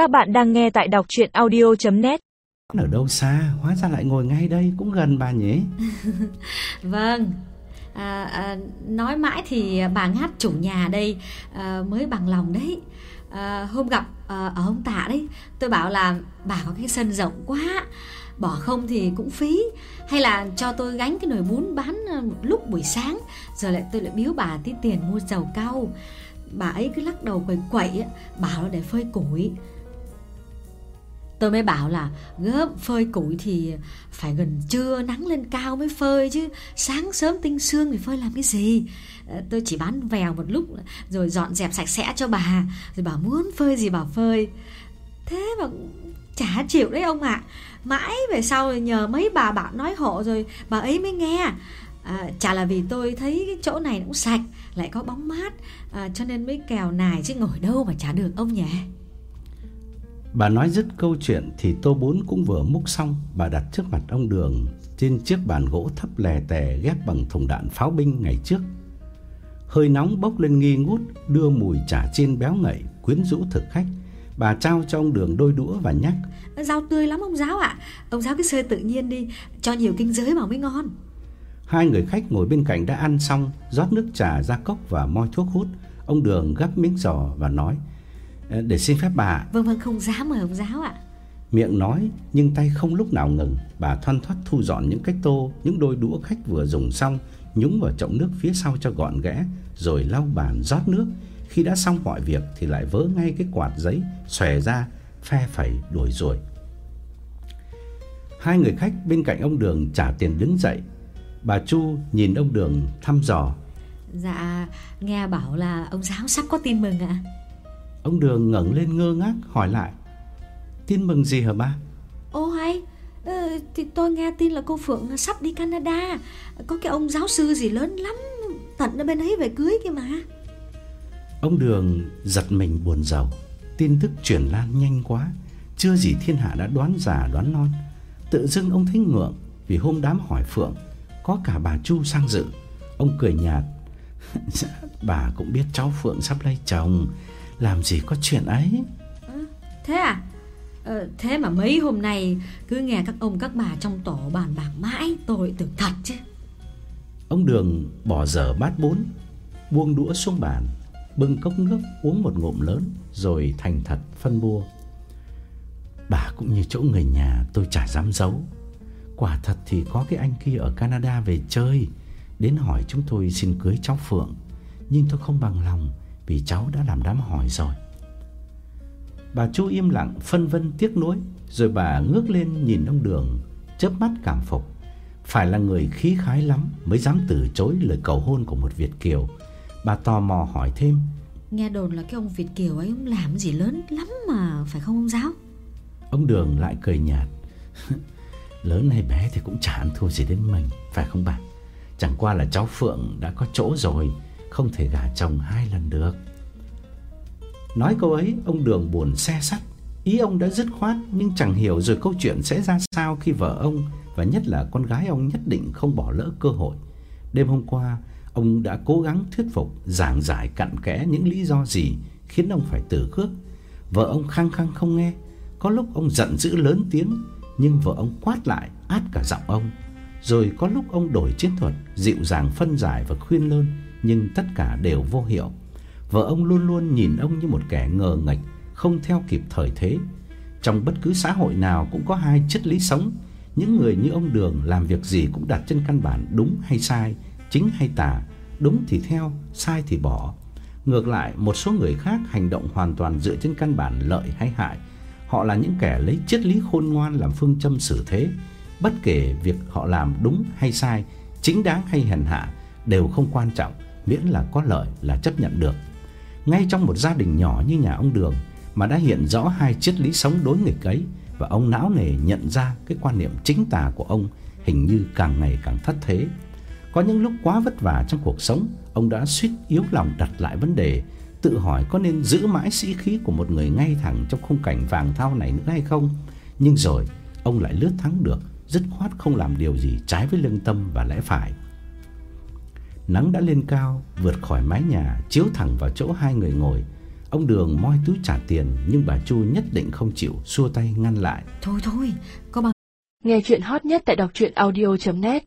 Các bạn đang nghe tại đọc chuyện audio.net Ở đâu xa, hóa ra lại ngồi ngay đây, cũng gần bà nhỉ? Vâng, à, à, nói mãi thì bà ngát chủ nhà đây à, mới bằng lòng đấy. À, hôm gặp à, ở ông Tạ đấy, tôi bảo là bà có cái sân rộng quá, bỏ không thì cũng phí. Hay là cho tôi gánh cái nồi bún bán à, một lúc buổi sáng, rồi lại tôi lại biếu bà tí tiền mua dầu cau. Bà ấy cứ lắc đầu quẩy quẩy, bảo là để phơi củi. Tôi mới bảo là gớm phơi củi thì phải gần trưa nắng lên cao mới phơi chứ. Sáng sớm tinh sương thì phơi làm cái gì? Ờ, tôi chỉ bán vèo một lúc rồi dọn dẹp sạch sẽ cho bà. Rồi bảo muốn phơi gì bảo phơi. Thế mà chả chịu đấy ông ạ. Mãi về sau nhờ mấy bà bạn nói hộ rồi bà ấy mới nghe. À, Chả là vì tôi thấy cái chỗ này cũng sạch Lại có bóng mát à, Cho nên mới kèo nài chứ ngồi đâu mà chả được ông nhỉ? Bà nói dứt câu chuyện thì tô bún cũng vừa múc xong, bà đặt trước mặt ông Đường trên chiếc bàn gỗ thấp lè tè ghép bằng thùng đạn pháo binh ngày trước. Hơi nóng bốc lên nghi ngút, đưa mùi chả chiên béo ngậy quyến rũ thực khách. Bà trao cho ông Đường đôi đũa và nhắc: Rau tươi lắm ông giáo ạ Ông giáo cứ sơi tự nhiên đi Cho nhiều kinh giới vào mới ngon Hai người khách ngồi bên cạnh đã ăn xong, rót nước trà ra cốc và moi thuốc hút. Ông Đường gắp miếng giò và nói: "Ờ, "Để xin phép bà, Vâng vâng không dám mời ông giáo ạ Miệng nói nhưng tay không lúc nào ngừng, bà thoăn thoắt thu dọn những cái tô, những đôi đũa khách vừa dùng xong, nhúng vào chậu nước phía sau cho gọn gẽ, rồi lau bàn rót nước. Khi đã xong mọi việc thì lại vớ ngay cái quạt giấy xòe ra, phe phẩy đuổi rồi. Hai người khách bên cạnh ông Đường trả tiền đứng dậy. Bà Chu nhìn ông Đường thăm dò. Dạ nghe bảo là ông giáo sắp có tin mừng ạ Ông Đường ngẩng lên ngơ ngác hỏi lại: "Tin mừng gì hả ba?" Ô hay ờ, Thì tôi nghe tin là cô Phượng sắp đi Canada Có cái ông giáo sư gì lớn lắm Tận ở bên ấy về cưới kia mà Ông Đường giật mình buồn rầu, tin tức truyền lan nhanh quá, chưa gì thiên hạ đã đoán già đoán non. Tự dưng ông thấy ngượng vì hôm đám hỏi Phượng có cả bà Chu sang dự. Ông cười nhạt, "Dạ, bà cũng biết cháu Phượng sắp lấy chồng, làm gì có chuyện ấy." Thế à ờ, Thế mà mấy hôm nay Cứ nghe các ông các bà trong tổ bàn bạc mãi Tôi tưởng thật chứ Ông Đường bỏ dở bát bún, buông đũa xuống bàn, bưng cốc nước uống một ngụm lớn rồi thành thật phân bua. Bà cũng như chỗ người nhà tôi chả dám giấu. Quả thật thì có cái anh kia ở Canada về chơi, đến hỏi chúng tôi xin cưới cháu Phượng, nhưng tôi không bằng lòng vì cháu đã làm đám hỏi rồi. Bà Chu im lặng phân vân tiếc nuối, rồi bà ngước lên nhìn ông Đường, chớp mắt cảm phục. Phải là người khí khái lắm mới dám từ chối lời cầu hôn của một Việt kiều. Bà tò mò hỏi thêm, Nghe đồn là cái ông Việt Kiều ấy Ông làm gì lớn lắm mà Phải không ông giáo ông Đường lại cười nhạt. Lớn hay bé thì cũng ăn thua gì đến mình, phải không bà? Chẳng qua là cháu Phượng đã có chỗ rồi, không thể gả chồng hai lần được. Nói câu ấy, ông Đường buồn xe sắt. Ý ông đã dứt khoát nhưng chẳng hiểu rồi câu chuyện sẽ ra sao khi vợ ông và nhất là con gái ông nhất định không bỏ lỡ cơ hội. Đêm hôm qua, ông đã cố gắng thuyết phục, giảng giải cặn kẽ những lý do gì khiến ông phải từ khước. Vợ ông khăng khăng không nghe, có lúc ông giận dữ lớn tiếng, nhưng vợ ông quát lại át cả giọng ông. Rồi có lúc ông đổi chiến thuật, dịu dàng phân giải và khuyên lơn, nhưng tất cả đều vô hiệu. Vợ ông luôn luôn nhìn ông như một kẻ ngờ nghệch, không theo kịp thời thế. Trong bất cứ xã hội nào cũng có hai triết lý sống, những người như ông Đường làm việc gì cũng đặt trên căn bản đúng hay sai, chính hay tà, đúng thì theo, sai thì bỏ. Ngược lại, một số người khác hành động hoàn toàn dựa trên căn bản lợi hay hại. Họ là những kẻ lấy triết lý khôn ngoan làm phương châm xử thế, bất kể việc họ làm đúng hay sai, chính đáng hay hèn hạ đều không quan trọng, miễn là có lợi là chấp nhận được. Ngay trong một gia đình nhỏ như nhà ông Đường mà đã hiện rõ hai triết lý sống đối nghịch ấy và ông não nề nhận ra cái quan niệm chính tà của ông hình như càng ngày càng thất thế. Có những lúc quá vất vả trong cuộc sống, ông đã suýt yếu lòng đặt lại vấn đề, tự hỏi có nên giữ mãi sĩ khí của một người ngay thẳng trong khung cảnh vàng thau này nữa hay không. Nhưng rồi, ông lại lướt thắng được, dứt khoát không làm điều gì trái với lương tâm và lẽ phải. Nắng đã lên cao, vượt khỏi mái nhà, chiếu thẳng vào chỗ hai người ngồi. Ông Đường moi túi trả tiền nhưng bà Chu nhất định không chịu, xua tay ngăn lại. Thôi thôi, có bằng Nghe chuyện hot nhất tại đọc truyện audio.net